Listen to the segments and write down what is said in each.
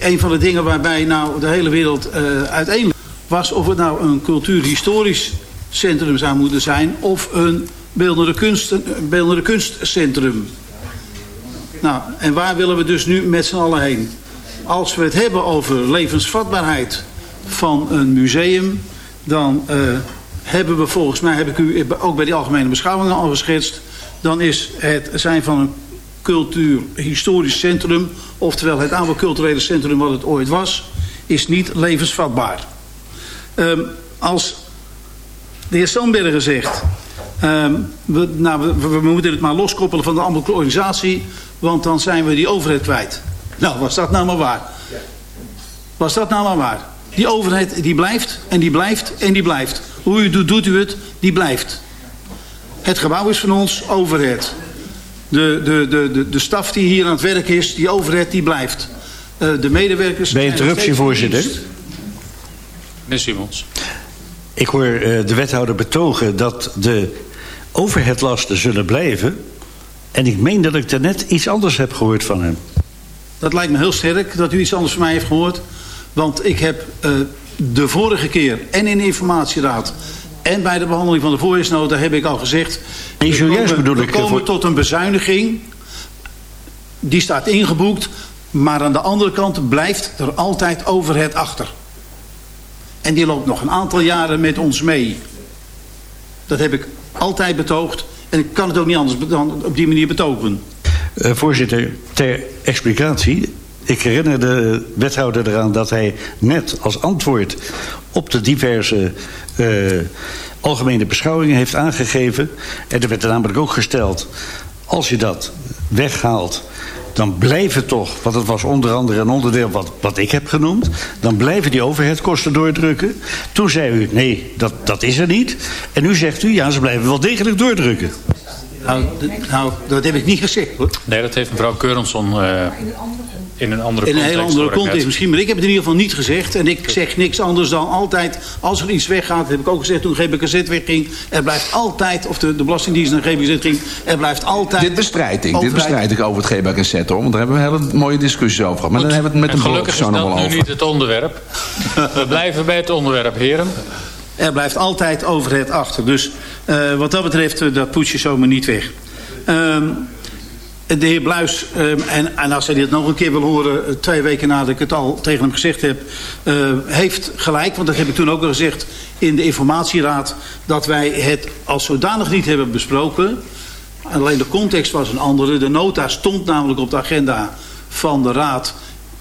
een van de dingen waarbij nou de hele wereld uh, uiteen was of het nou een cultuurhistorisch centrum zou moeten zijn of een beeldende, kunst, beeldende kunstcentrum. Nou, en waar willen we dus nu met z'n allen heen? Als we het hebben over levensvatbaarheid van een museum, dan uh, hebben we volgens mij, heb ik u ook bij die algemene beschouwingen al geschetst, dan is het zijn van een cultuurhistorisch centrum, oftewel het oude culturele centrum wat het ooit was, is niet levensvatbaar. Um, als de heer Sandberger zegt, um, we, nou, we, we, moeten het maar loskoppelen van de ambtelijke organisatie, want dan zijn we die overheid kwijt. Nou, was dat nou maar waar? Was dat nou maar waar? Die overheid die blijft en die blijft en die blijft. Hoe u doet, doet u het, die blijft. Het gebouw is van ons, overheid. De, de, de, de, de staf die hier aan het werk is, die overheid, die blijft. Uh, de medewerkers... Bij interruptie, voorzitter. Meneer Simons. Ik hoor uh, de wethouder betogen dat de overheidlasten zullen blijven. En ik meen dat ik daarnet iets anders heb gehoord van hem. Dat lijkt me heel sterk dat u iets anders van mij heeft gehoord. Want ik heb uh, de vorige keer en in de informatieraad... en bij de behandeling van de voorjaarsnota heb ik al gezegd... En zojuist bedoel we komen voor... tot een bezuiniging. Die staat ingeboekt. Maar aan de andere kant blijft er altijd overheid achter. En die loopt nog een aantal jaren met ons mee. Dat heb ik altijd betoogd. En ik kan het ook niet anders dan op die manier betogen. Uh, voorzitter, ter explicatie. Ik herinner de wethouder eraan dat hij net als antwoord op de diverse uh, algemene beschouwingen heeft aangegeven. En er werd er namelijk ook gesteld, als je dat weghaalt dan blijven toch, want het was onder andere een onderdeel wat, wat ik heb genoemd... dan blijven die overheidskosten doordrukken. Toen zei u, nee, dat, dat is er niet. En nu zegt u, ja, ze blijven wel degelijk doordrukken. Nou, nou dat heb ik niet gezegd, hoor. Nee, dat heeft mevrouw Keurensson uh, in een andere in context. In een hele andere context misschien, maar ik heb het in ieder geval niet gezegd. En ik zeg niks anders dan altijd, als er iets weggaat, heb ik ook gezegd toen GBKZ wegging. Er blijft altijd, of de, de Belastingdienst naar GBKZ ging, er blijft altijd... Dit bestrijd ik, dit bestrijd ik over het GBKZ hoor, want daar hebben we een hele mooie discussies over gehad. Maar dan hebben we het met de gelukkig is dat nu niet het onderwerp. we blijven bij het onderwerp, heren. Er blijft altijd overheid achter. Dus uh, wat dat betreft, uh, dat poets je zomaar niet weg. Um, de heer Bluis, um, en, en als hij dit nog een keer wil horen... twee weken nadat ik het al tegen hem gezegd heb... Heeft gelijk, want dat heb ik toen ook al gezegd... in de informatieraad... dat wij het als zodanig niet hebben besproken. Alleen de context was een andere. De nota stond namelijk op de agenda van de raad.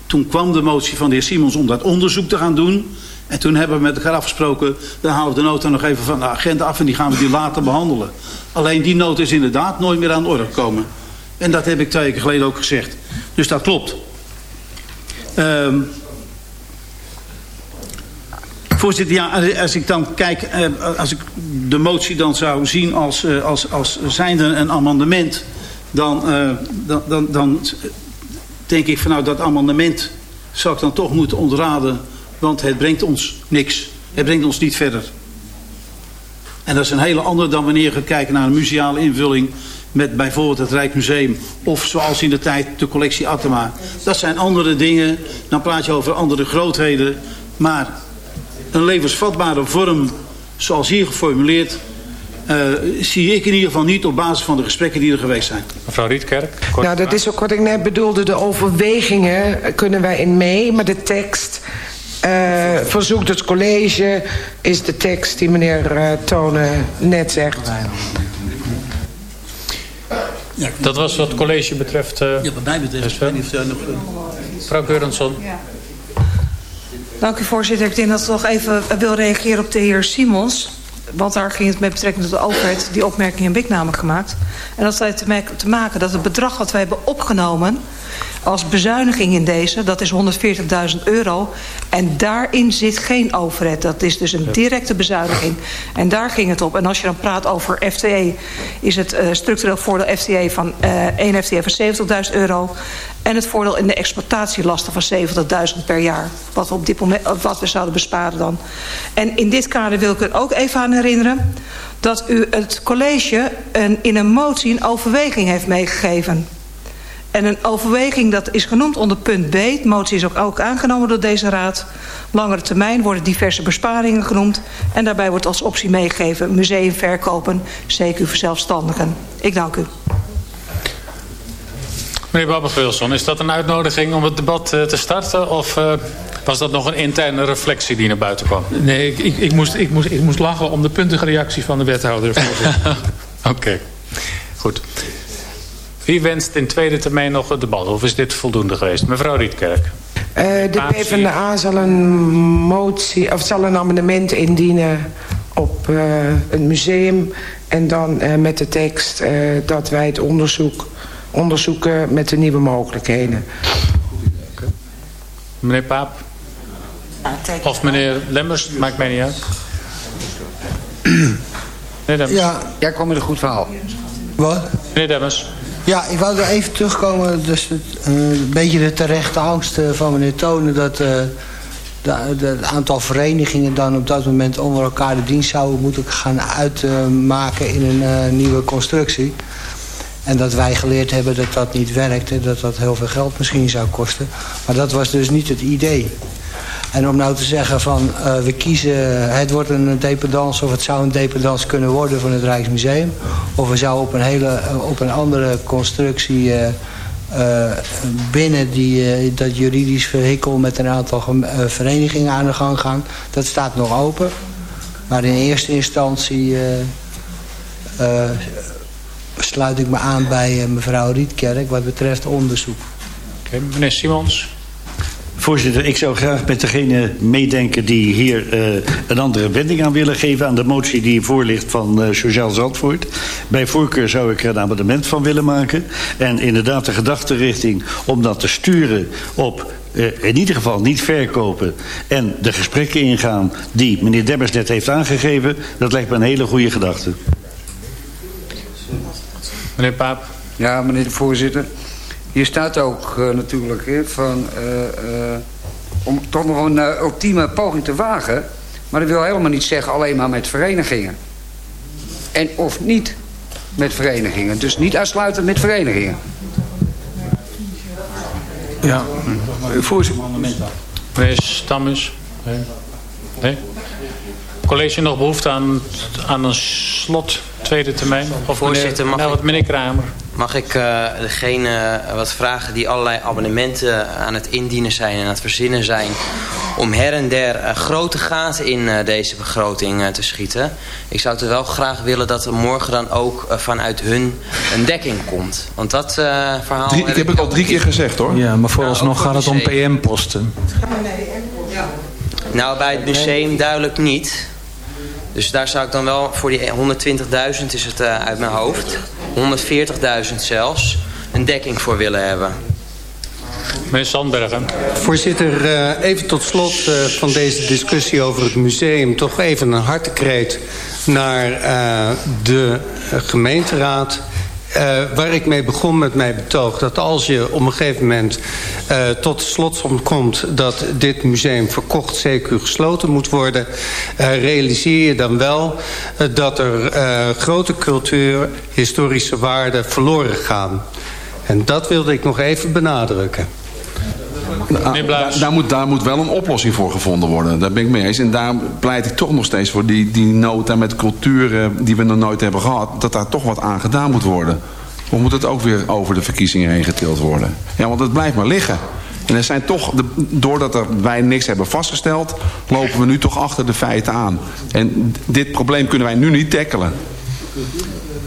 Toen kwam de motie van de heer Simons om dat onderzoek te gaan doen... En toen hebben we met elkaar afgesproken... dan halen we de nota nog even van de agenda af... en die gaan we die later behandelen. Alleen die nota is inderdaad nooit meer aan de orde gekomen. En dat heb ik twee weken geleden ook gezegd. Dus dat klopt. Um, voorzitter, ja, als ik dan kijk... als ik de motie dan zou zien als, als, als zijnde een amendement... dan, uh, dan, dan, dan denk ik van nou dat amendement... zou ik dan toch moeten ontraden... Want het brengt ons niks. Het brengt ons niet verder. En dat is een hele andere dan wanneer je gaat kijken naar een museale invulling met bijvoorbeeld het Rijksmuseum of zoals in de tijd de collectie Atema. Dat zijn andere dingen, dan praat je over andere grootheden. Maar een levensvatbare vorm zoals hier geformuleerd... Uh, zie ik in ieder geval niet op basis van de gesprekken die er geweest zijn. Mevrouw Rietkerk. Nou, dat is ook wat ik net bedoelde. De overwegingen kunnen wij in mee, maar de tekst... Uh, verzoekt het college is de tekst die meneer uh, Tonen net zegt. Dat was wat het college betreft. Uh, ja, wat mij betreft. nog, Mevrouw Keurensson. Ja. Dank u voorzitter. Ik denk dat ik nog even wil reageren op de heer Simons. Want daar ging het met betrekking tot de overheid die opmerking heb ik namelijk gemaakt. En dat heeft te maken dat het bedrag wat wij hebben opgenomen als bezuiniging in deze, dat is 140.000 euro. En daarin zit geen overheid. Dat is dus een directe bezuiniging. En daar ging het op. En als je dan praat over FTE, is het uh, structureel voordeel FTE van uh, één FTE van 70.000 euro. En het voordeel in de exploitatielasten van 70.000 per jaar. Wat we, op dit moment, wat we zouden besparen dan. En in dit kader wil ik er ook even aan herinneren... dat u het college een, in een motie een overweging heeft meegegeven. En een overweging dat is genoemd onder punt B. De motie is ook, ook aangenomen door deze raad. Langere termijn worden diverse besparingen genoemd. En daarbij wordt als optie meegegeven museum verkopen, CQ verzelfstandigen. Ik dank u. Meneer Babbels-Wilson, is dat een uitnodiging om het debat uh, te starten? Of uh, was dat nog een interne reflectie die naar buiten kwam? Nee, ik, ik, ik, moest, ik, moest, ik moest lachen om de puntige reactie van de wethouder. Oké, okay. goed. Wie wenst in tweede termijn nog het debat? Of is dit voldoende geweest? Mevrouw Rietkerk. Uh, de PvdA zal een motie of zal een amendement indienen op uh, het museum. En dan uh, met de tekst dat wij het onderzoek onderzoeken met de nieuwe mogelijkheden. Meneer Paap? Of meneer Lemmers, maakt mij niet uit. meneer Demmers. Ja, jij kwam met een goed verhaal. Wat? Meneer Demmers. Ja, ik wou er even terugkomen. Dus uh, een beetje de terechte angst uh, van meneer Tonen... dat uh, het aantal verenigingen dan op dat moment onder elkaar de dienst zouden moeten gaan uitmaken in een nieuwe constructie. En dat wij geleerd hebben dat dat niet werkte. Dat dat heel veel geld misschien zou kosten. Maar dat was dus niet het idee. En om nou te zeggen van uh, we kiezen, het wordt een dependance of het zou een dependance kunnen worden van het Rijksmuseum. Of we zouden op een, hele, op een andere constructie uh, binnen die, dat juridisch vehikel met een aantal verenigingen aan de gang gaan. Dat staat nog open. Maar in eerste instantie sluit ik me aan bij mevrouw Rietkerk wat betreft onderzoek. Oké, meneer Simons. Voorzitter, ik zou graag met degene meedenken die hier uh, een andere wending aan willen geven aan de motie die voor ligt van uh, Sociaal Zandvoort. Bij voorkeur zou ik er een amendement van willen maken. En inderdaad de gedachtenrichting om dat te sturen op uh, in ieder geval niet verkopen en de gesprekken ingaan die meneer Debbers net heeft aangegeven, dat lijkt me een hele goede gedachte. Meneer Paap. Ja, meneer de voorzitter. Hier staat ook uh, natuurlijk hè, van, uh, uh, om toch nog een ultieme poging te wagen. Maar dat wil helemaal niet zeggen alleen maar met verenigingen. En of niet met verenigingen. Dus niet uitsluitend met verenigingen. Ja, voorzitter. Meneer Stammes. Nee. nee? College nog behoefte aan, aan een slot tweede termijn? Of Voorzitter, meneer, mag, ik, meneer Kramer? Mag ik uh, degene uh, wat vragen die allerlei abonnementen aan het indienen zijn en aan het verzinnen zijn... om her en der uh, grote gaten in deze begroting te schieten. Ik zou het wel graag willen dat er morgen dan ook vanuit hun een dekking komt. Want dat verhaal... Drie, ik heb het al drie keer gezegd hoor. Ja, maar vooralsnog nou, gaat het om PM-posten. Nou, bij het museum duidelijk niet... Dus daar zou ik dan wel voor die 120.000 is het uh, uit mijn hoofd. 140.000 zelfs. Een dekking voor willen hebben. Meneer Sandbergen. Voorzitter, uh, even tot slot uh, van deze discussie over het museum... toch even een hartekreet naar de gemeenteraad... Uh, waar ik mee begon met mijn betoog... dat als je op een gegeven moment uh, tot slotsom komt... dat dit museum verkocht, CQ gesloten moet worden... Uh, realiseer je dan wel dat er grote cultuur, historische waarden verloren gaan. En dat wilde ik nog even benadrukken. Nou, daar, daar, moet, daar moet wel een oplossing voor gevonden worden. Daar ben ik mee eens. En daar pleit ik toch nog steeds voor die, die nota met culturen die we nog nooit hebben gehad. Dat daar toch wat aan gedaan moet worden. Of moet het ook weer over de verkiezingen heen getild worden? Ja, want het blijft maar liggen. En er zijn toch, de, doordat er, wij niks hebben vastgesteld... lopen we nu toch achter de feiten aan. En dit probleem kunnen wij nu niet tackelen.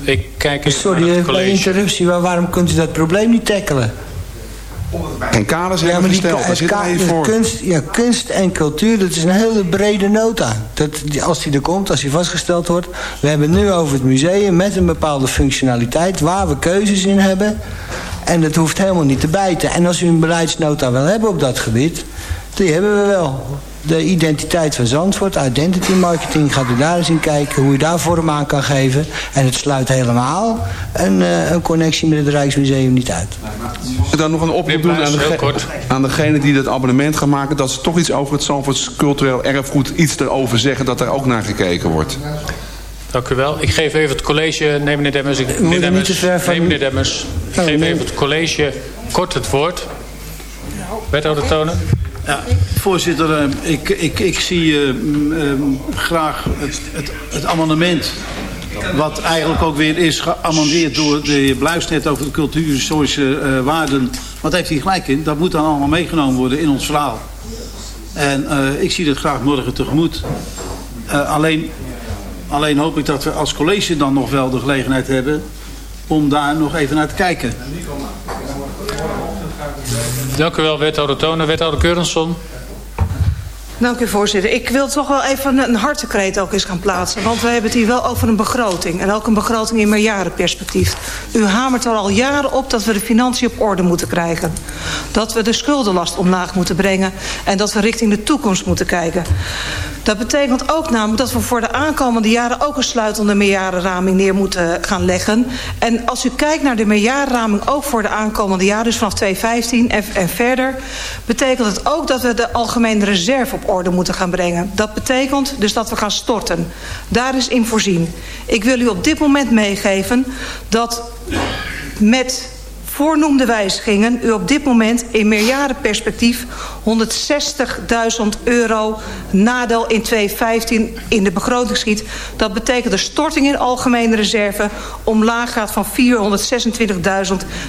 Ik kijk eens Sorry, bij interruptie, maar waarom kunt u dat probleem niet tackelen? Geen kaders ja, hebben gesteld. Daar voor. Kunst, ja, kunst en cultuur, dat is een hele brede nota. Dat, als die er komt, als die vastgesteld wordt. We hebben het nu over het museum met een bepaalde functionaliteit... waar we keuzes in hebben. En dat hoeft helemaal niet te bijten. En als u een beleidsnota wil hebben op dat gebied... die hebben we wel de identiteit van Zandvoort, identity marketing, gaat u daar eens in kijken hoe u daar vorm aan kan geven. En het sluit helemaal een, uh, een connectie met het Rijksmuseum niet uit. Dan nog een oproep doen aan, de aan degene die dat abonnement gaan maken, dat ze toch iets over het Zandvoorts cultureel erfgoed iets erover zeggen, dat er ook naar gekeken wordt. Dank u wel. Ik geef even het college... Nee, meneer Demmers. Ik, meneer Demmers, nee, meneer Demmers. Ik geef even het college kort het woord. Wethouder Tonen. Ja, voorzitter, eh, ik, ik, ik zie uh, graag het, het, het, amendement... wat eigenlijk ook weer is geamendeerd door de heer Bluis net over de cultuurhistorische uh, waarden. Wat heeft hij gelijk in? Dat moet dan allemaal meegenomen worden in ons verhaal. En ik zie dat graag morgen tegemoet. alleen, alleen hoop ik dat we als college dan nog wel de gelegenheid hebben... om daar nog even naar te kijken. Dank u wel, wethouder Tonen. Wethouder Keurenson. Dank u, voorzitter. Ik wil toch wel even een hartekreet ook eens gaan plaatsen. Want we hebben het hier wel over een begroting. En ook een begroting in meerjarenperspectief. U hamert er al jaren op dat we de financiën op orde moeten krijgen. Dat we de schuldenlast omlaag moeten brengen. En dat we richting de toekomst moeten kijken. Dat betekent ook namelijk dat we voor de aankomende jaren... ook een sluitende meerjarenraming neer moeten gaan leggen. En als u kijkt naar de meerjarenraming ook voor de aankomende jaren... dus vanaf 2015 en, en verder... betekent het ook dat we de algemene reserve op orde moeten gaan brengen. Dat betekent dus dat we gaan storten. Daar is in voorzien. Ik wil u op dit moment meegeven dat met voornoemde wijzigingen u op dit moment in meerjarenperspectief 160.000 euro nadeel in 2015 in de begroting schiet. Dat betekent de storting in algemene reserve omlaag gaat van 426.000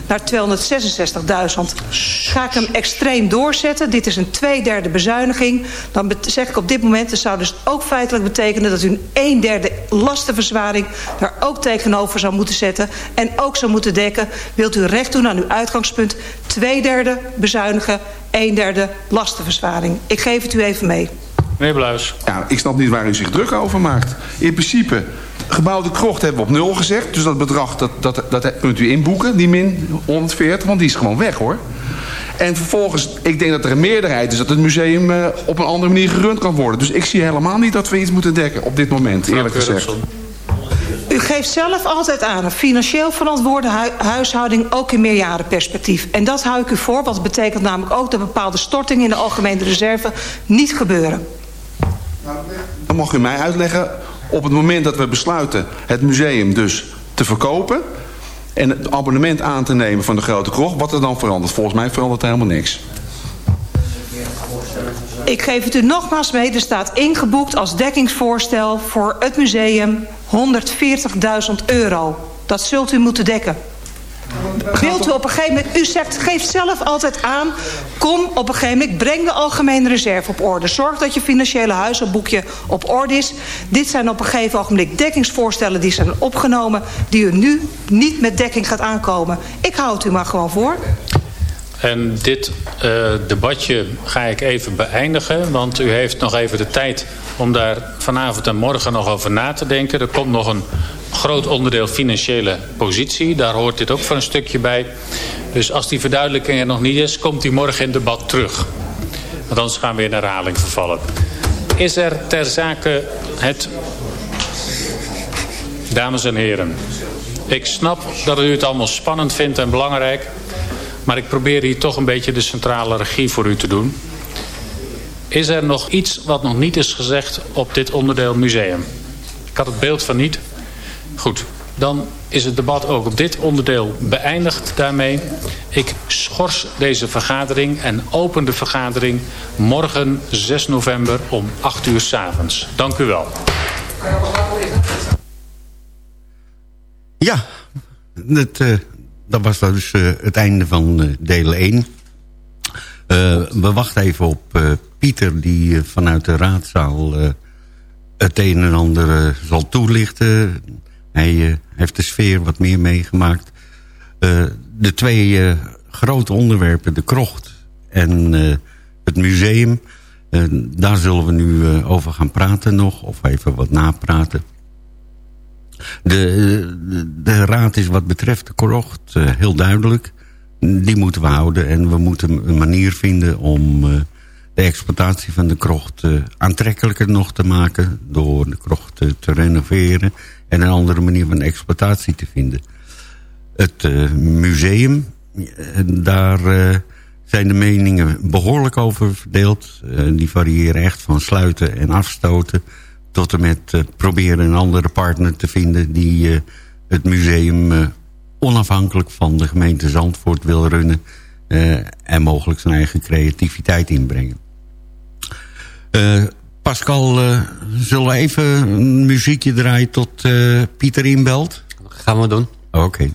naar 266.000. Ga ik hem extreem doorzetten, dit is een tweederde bezuiniging, dan zeg ik op dit moment, dat zou dus ook feitelijk betekenen dat u een een derde lastenverzwaring daar ook tegenover zou moeten zetten en ook zou moeten dekken. Wilt u recht doen aan uw uitgangspunt, twee derde bezuinigen, een derde lastenverzwaring. Ik geef het u even mee. Meneer Bluis. Ja, ik snap niet waar u zich druk over maakt. In principe, gebouwde krocht hebben we op nul gezegd. Dus dat bedrag, dat, dat, dat kunt u inboeken, die min 140. Want die is gewoon weg hoor. En vervolgens, ik denk dat er een meerderheid is... dat het museum uh, op een andere manier gerund kan worden. Dus ik zie helemaal niet dat we iets moeten dekken op dit moment, eerlijk gezegd. U geeft zelf altijd aan een financieel verantwoorde huishouding ook in meerjarenperspectief. En dat hou ik u voor, wat betekent namelijk ook dat bepaalde stortingen in de algemene reserve niet gebeuren. Dan mag u mij uitleggen, op het moment dat we besluiten het museum dus te verkopen en het abonnement aan te nemen van de Grote Krocht, wat er dan verandert. Volgens mij verandert er helemaal niks. Ik geef het u nogmaals mee. Er staat ingeboekt als dekkingsvoorstel voor het museum 140.000 euro. Dat zult u moeten dekken. Wilt u op een gegeven moment, u zegt, geeft zelf altijd aan, kom op een gegeven moment, breng de algemene reserve op orde. Zorg dat je financiële huishoudboekje op orde is. Dit zijn op een gegeven ogenblik dekkingsvoorstellen die zijn opgenomen, die u nu niet met dekking gaat aankomen. Ik hou het u maar gewoon voor. En dit uh, debatje ga ik even beëindigen. Want u heeft nog even de tijd om daar vanavond en morgen nog over na te denken. Er komt nog een groot onderdeel financiële positie. Daar hoort dit ook voor een stukje bij. Dus als die verduidelijking er nog niet is, komt die morgen in debat terug. Want anders gaan we naar herhaling vervallen. Is er ter zake het... Dames en heren, ik snap dat u het allemaal spannend vindt en belangrijk... Maar ik probeer hier toch een beetje de centrale regie voor u te doen. Is er nog iets wat nog niet is gezegd op dit onderdeel museum? Ik had het beeld van niet. Goed, dan is het debat ook op dit onderdeel beëindigd daarmee. Ik schors deze vergadering en open de vergadering morgen 6 november om 8 uur s avonds. Dank u wel. Ja, het, uh, dat was dus uh, het einde van uh, deel 1. Uh, we wachten even op Pieter die vanuit de raadzaal het een en ander zal toelichten. Hij heeft de sfeer wat meer meegemaakt. de twee grote onderwerpen, de krocht en het museum... daar zullen we nu over gaan praten nog, of even wat napraten. De, de, raad is wat betreft de krocht heel duidelijk. Die moeten we houden en we moeten een manier vinden om de exploitatie van de krocht uh, aantrekkelijker nog te maken. Door de krocht te renoveren en een andere manier van exploitatie te vinden. Het museum, daar zijn de meningen behoorlijk over verdeeld. die variëren echt van sluiten en afstoten tot en met proberen een andere partner te vinden... die het museum onafhankelijk van de gemeente Zandvoort wil runnen... en mogelijk zijn eigen creativiteit inbrengen. Pascal, zullen we even een muziekje draaien tot Pieter inbelt? Gaan we doen. Oké.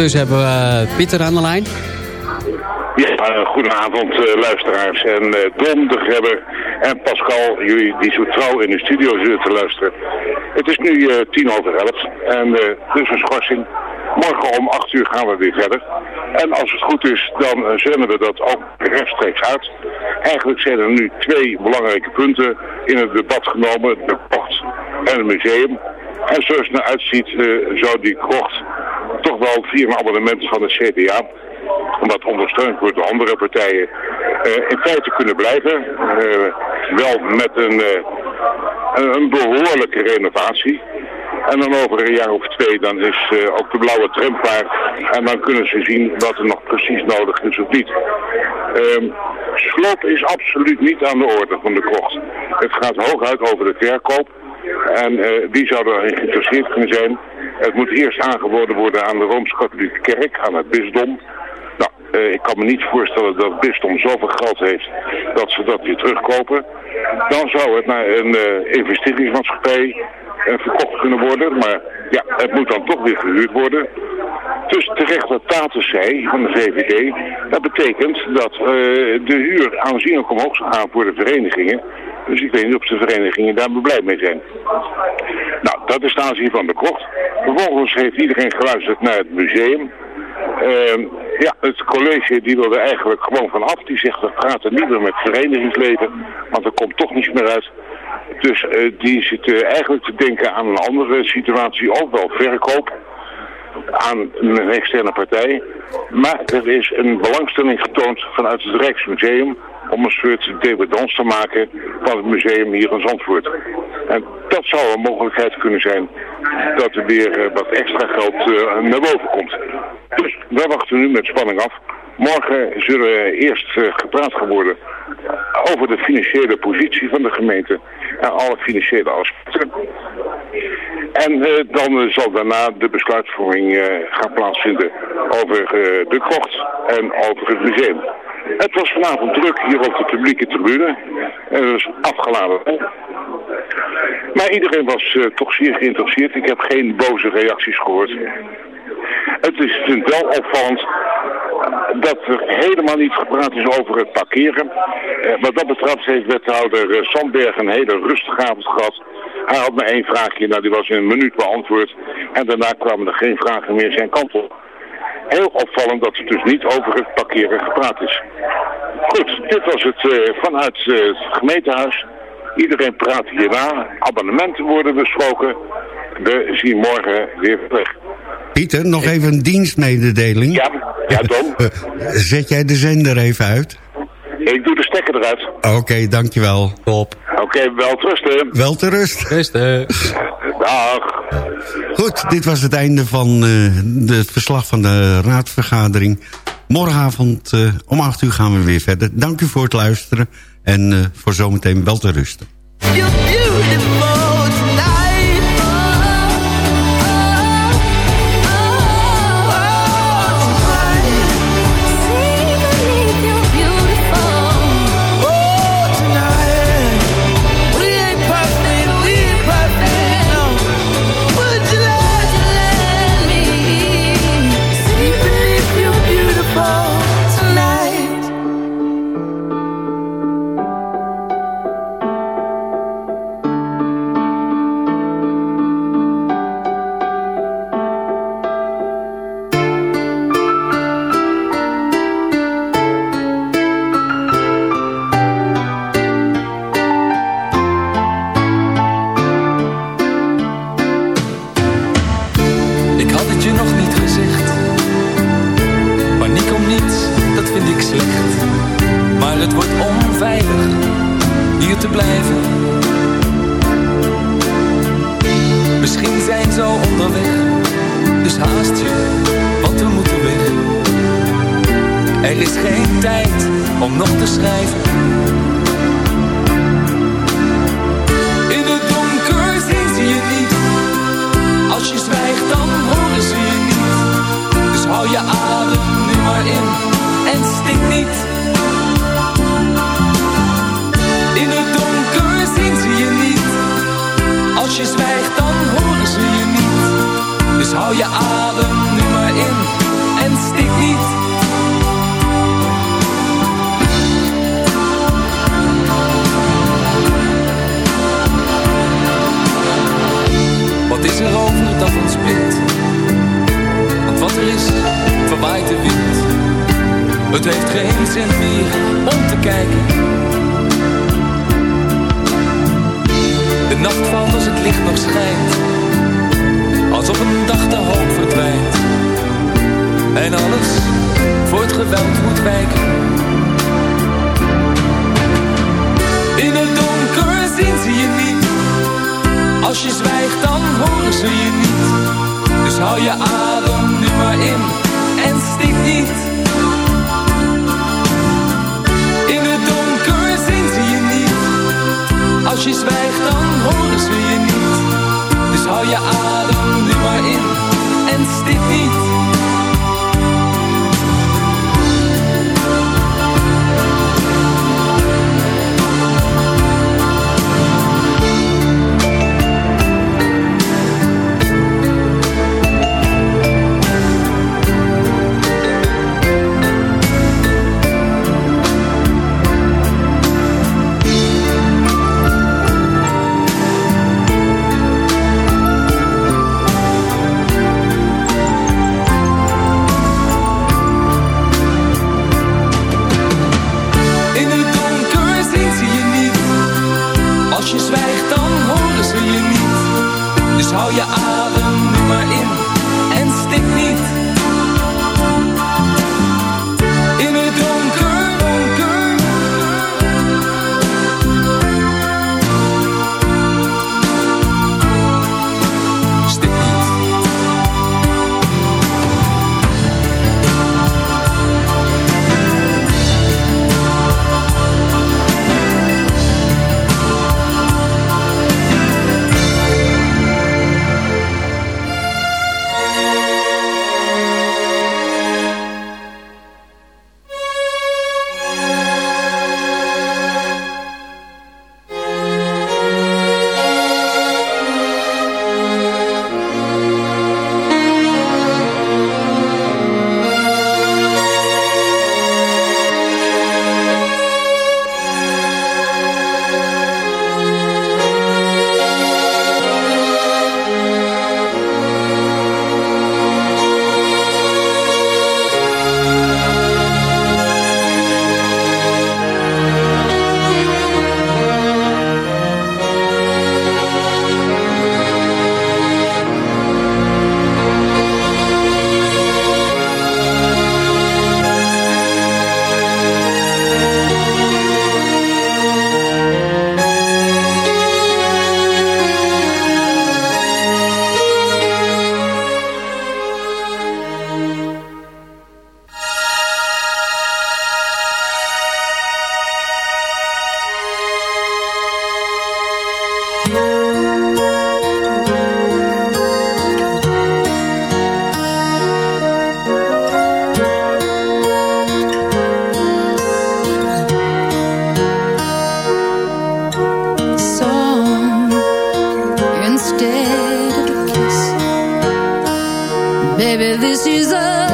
Ondertussen hebben we eh, Pieter aan de lijn. Ja, uh, goedenavond uh, luisteraars. En Don, de Grebber en Pascal, jullie die zo trouw in de studio zitten te luisteren. Het is nu tien over elf en dus een schorsing. Morgen om acht uur gaan we weer verder. En als het goed is, dan zenden we dat ook rechtstreeks uit. Eigenlijk zijn er nu twee belangrijke punten in het debat genomen. De kocht en het museum. En zoals het eruit ziet, zou die krocht toch wel via een abonnement van het CDA wat ondersteund wordt door andere partijen, uh, in feite kunnen blijven. Uh, wel met een, uh, een behoorlijke renovatie. En dan over een jaar of twee, dan is ook de blauwe tram klaar. En dan kunnen ze zien wat er nog precies nodig is of niet. Ehm, sloop is absoluut niet aan de orde van de krocht. Het gaat hooguit over de verkoop. En wie zou er geïnteresseerd kunnen zijn? Het moet eerst aangeboden worden aan de Rooms-Katholieke Kerk, aan het bisdom. Nou, eh, ik kan me niet voorstellen dat het bisdom zoveel geld heeft dat ze dat weer terugkopen. Dan zou het naar een uh, investeringsmaatschappij uh, verkocht kunnen worden. Maar ja, het moet dan toch weer gehuurd worden. Dus terecht wat Tatus zei van de VVD, dat betekent dat de huur aanzienlijk omhoog zou gaan voor de verenigingen. Dus ik weet niet of de verenigingen daar blij mee zijn. Nou, dat is de aanzien van de krocht. Vervolgens heeft iedereen geluisterd naar het museum. Uh, ja, het college die wil er eigenlijk gewoon van af. Die zegt, we praten niet meer met verenigingsleven, want er komt toch niets meer uit. Dus uh, die zitten eigenlijk te denken aan een andere situatie, ook wel verkoop aan een externe partij. Maar er is een belangstelling getoond vanuit het Rijksmuseum om een soort debedans te maken van het museum hier in Zandvoort. En dat zou een mogelijkheid kunnen zijn dat er weer eh, wat extra geld uh, naar boven komt. Dus wij wachten nu met spanning af. Morgen zullen eerst uh, gepraat gaan worden over de financiële positie van de gemeente en alle financiële aspecten. En dan zal daarna de besluitvorming gaan plaatsvinden over de krocht en over het museum. Het was vanavond druk hier op de publieke tribune. Het is afgeladen. Maar iedereen was uh, toch zeer geïnteresseerd. Ik heb geen boze reacties gehoord. Het is wel opvallend dat er helemaal niet gepraat is over het parkeren. Eh, wat dat betreft heeft wethouder uh, Sandberg een hele rustige avond gehad. Hij had maar één vraagje, nou die was in een minuut beantwoord. En daarna kwamen er geen vragen meer zijn kant op heel opvallend dat er dus niet over het parkeren gepraat is. Goed, dit was het uh, vanuit uh, het gemeentehuis. Iedereen praat hierna. Abonnementen worden besproken. We zien morgen weer weg. Pieter, nog even een dienstmededeling. Ja, ja Tom. Zet jij de zender even uit? Ik doe de stekker eruit. Oké, okay, dankjewel. Top. Oké, okay, wel rusten. Wel te rust. Rusten. Dag. Goed, dit was het einde van uh, het verslag van de raadsvergadering. Morgenavond uh, om 8 uur gaan we weer verder. Dank u voor het luisteren en uh, voor zometeen wel te rusten.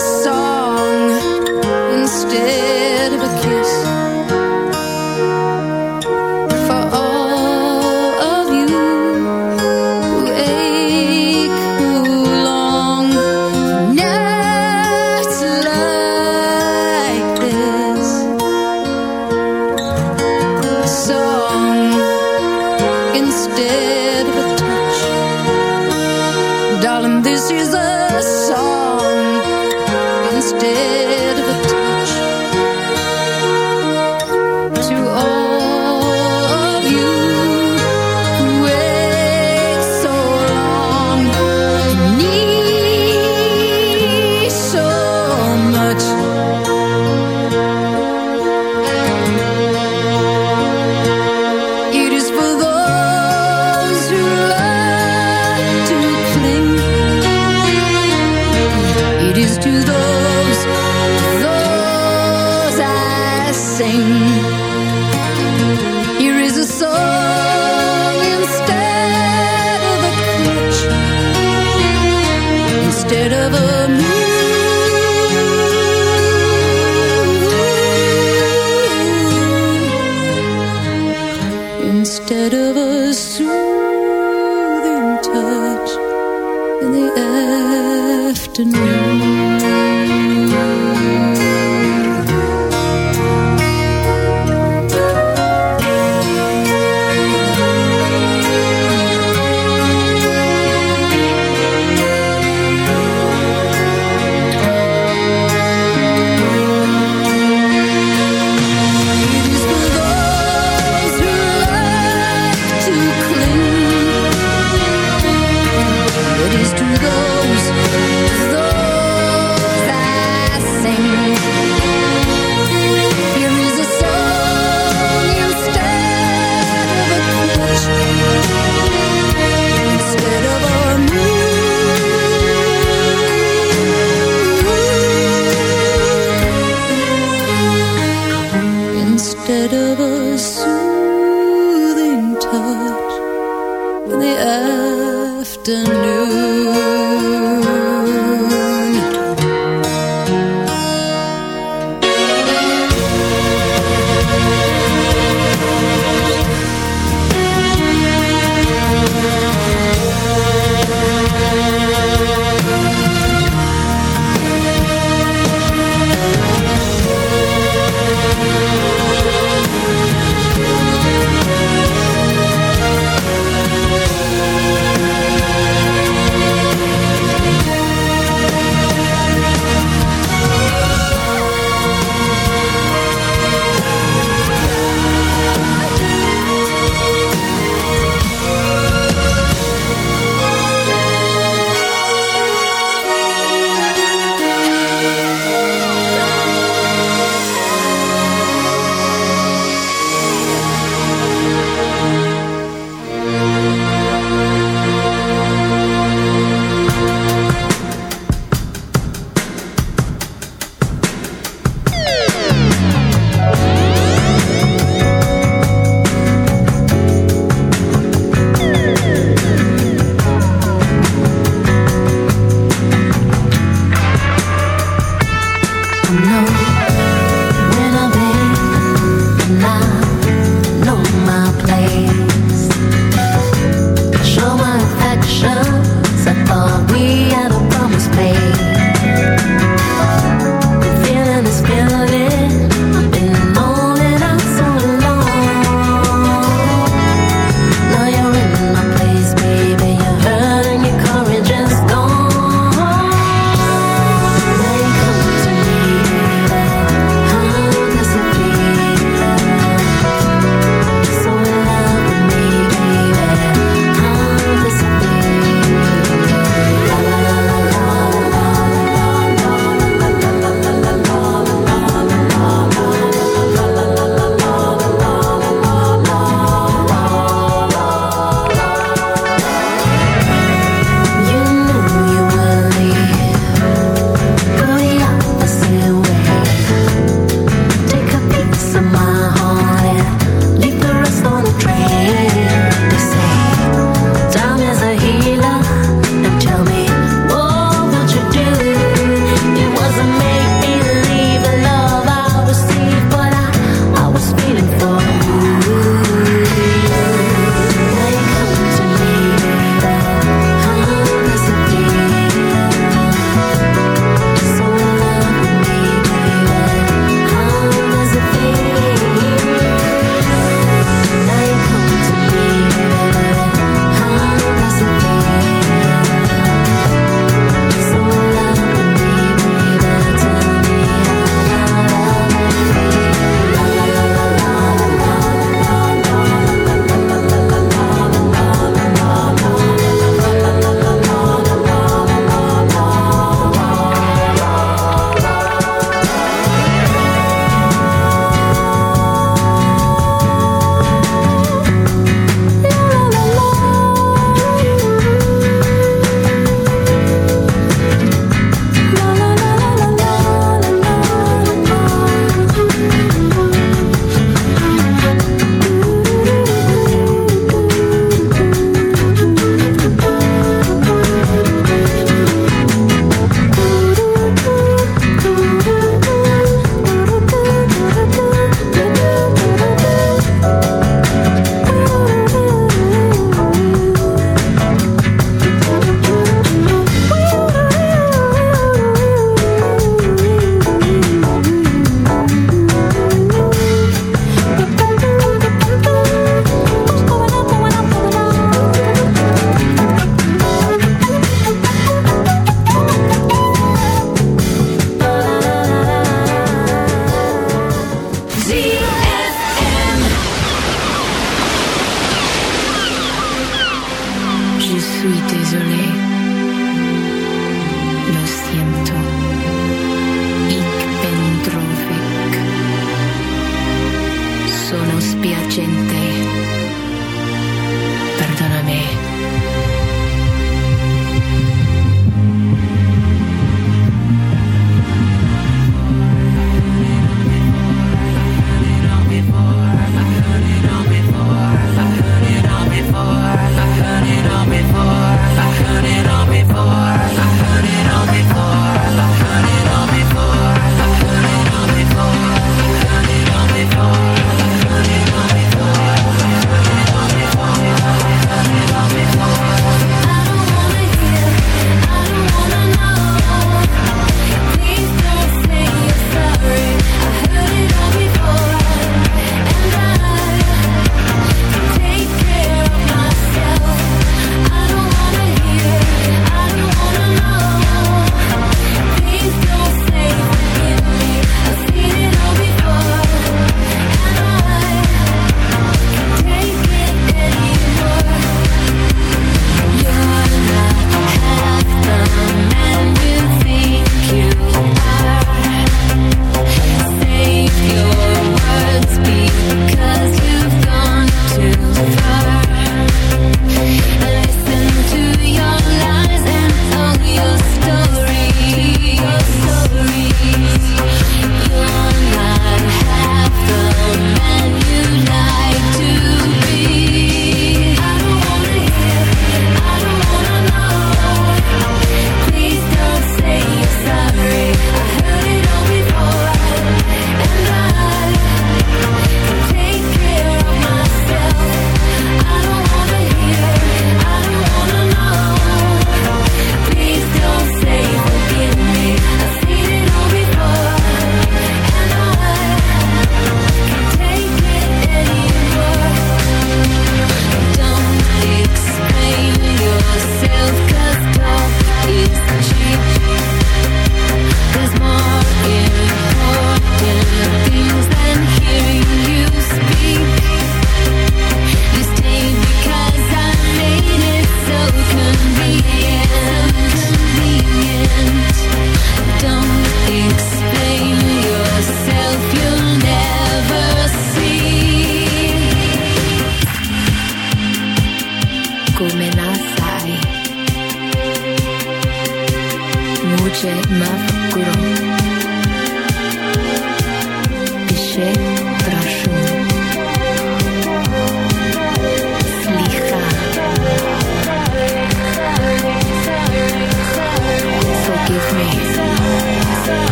Song instead of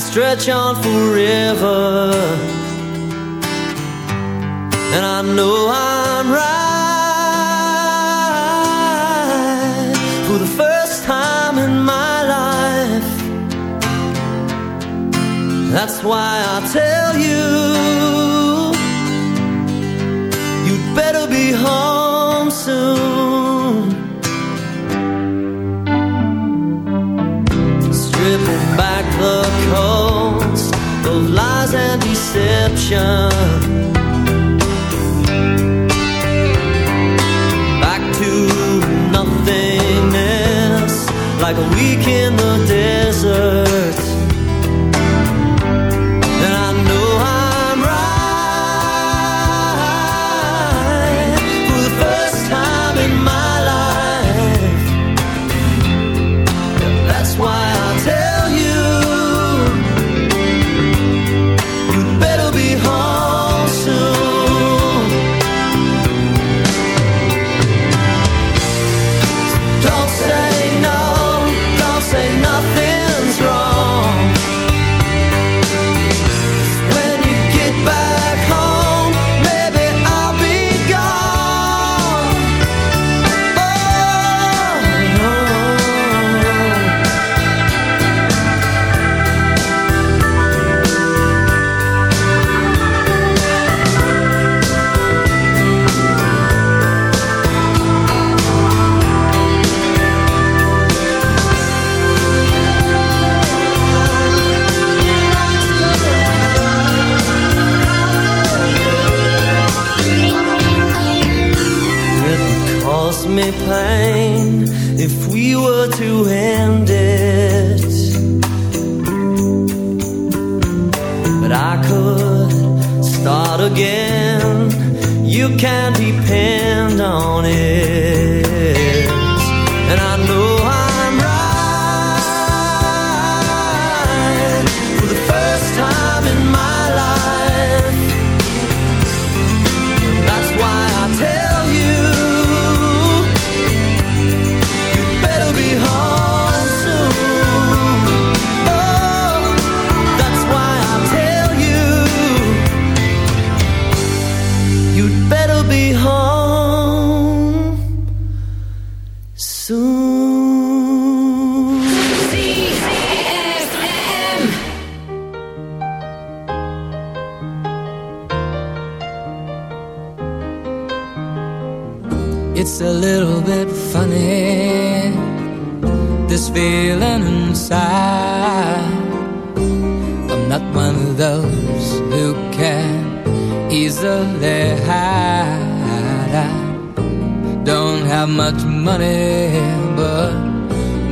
stretch on forever down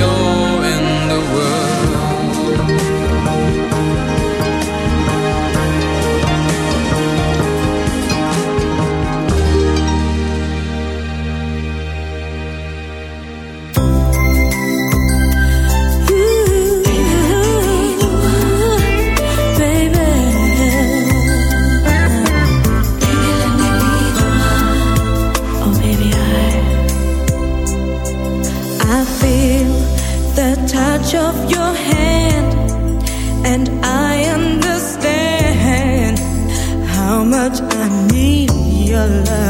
yo. touch of your hand and I understand how much I need your love.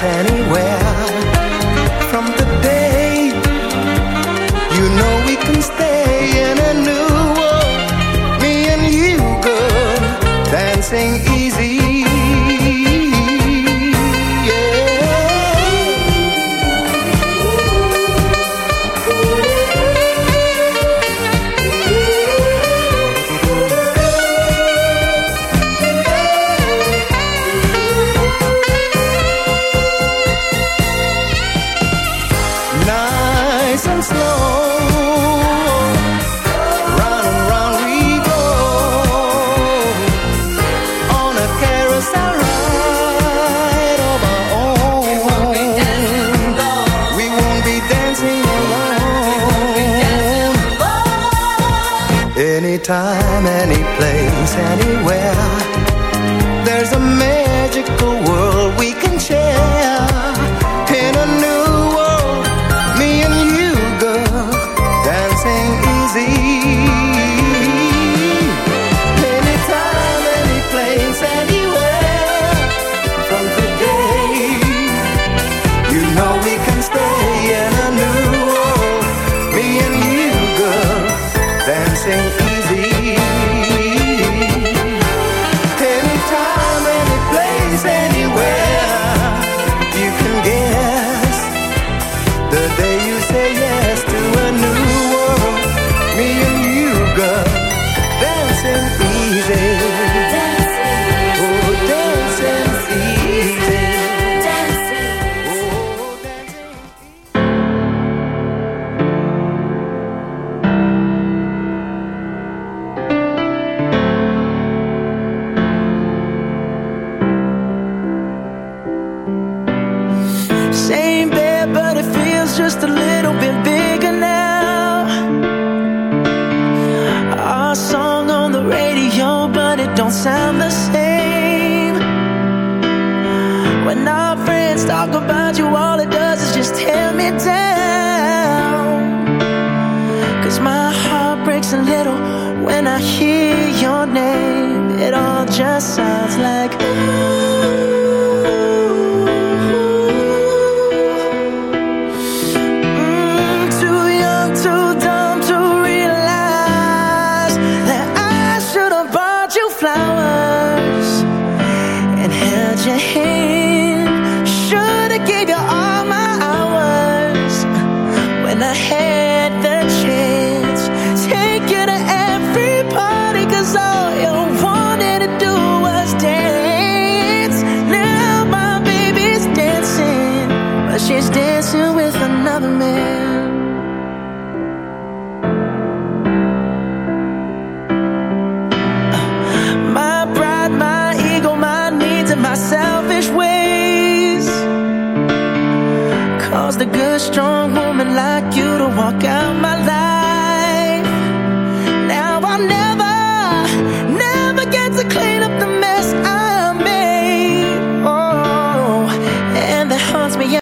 hands